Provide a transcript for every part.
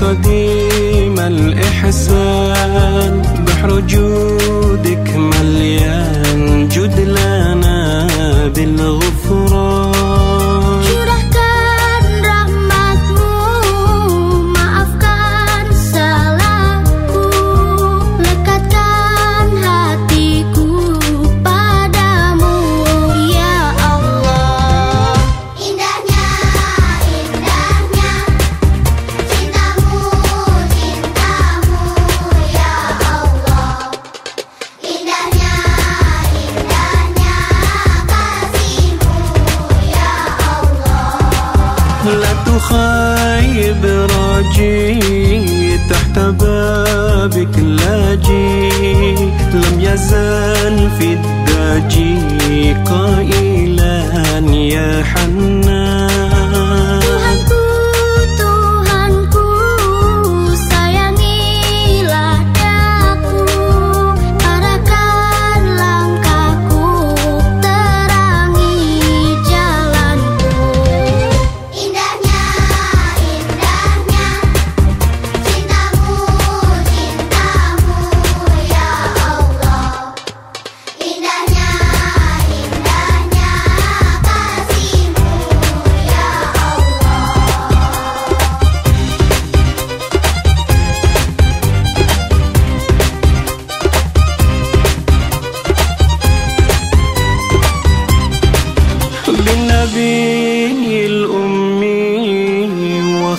قديم الإحسان بحر جودك مليان جد لنا بالغفور. لا تخيب راجي تحت بابك لاجي لم يزل في الداجي قائلا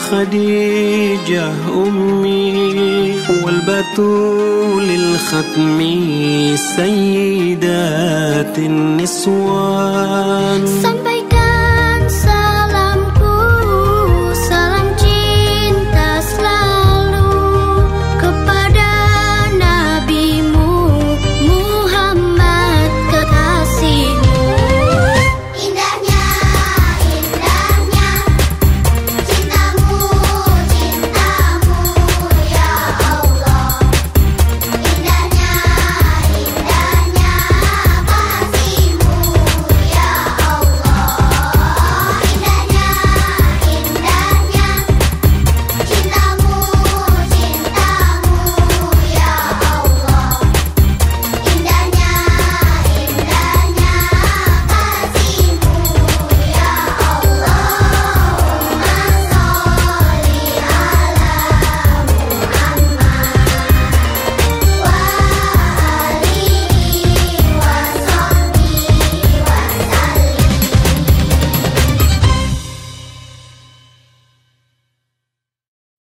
وخديجة أمي والبتول الختمي سيدات النسوان.